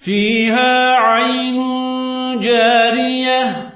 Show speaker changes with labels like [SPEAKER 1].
[SPEAKER 1] فيها عين جارية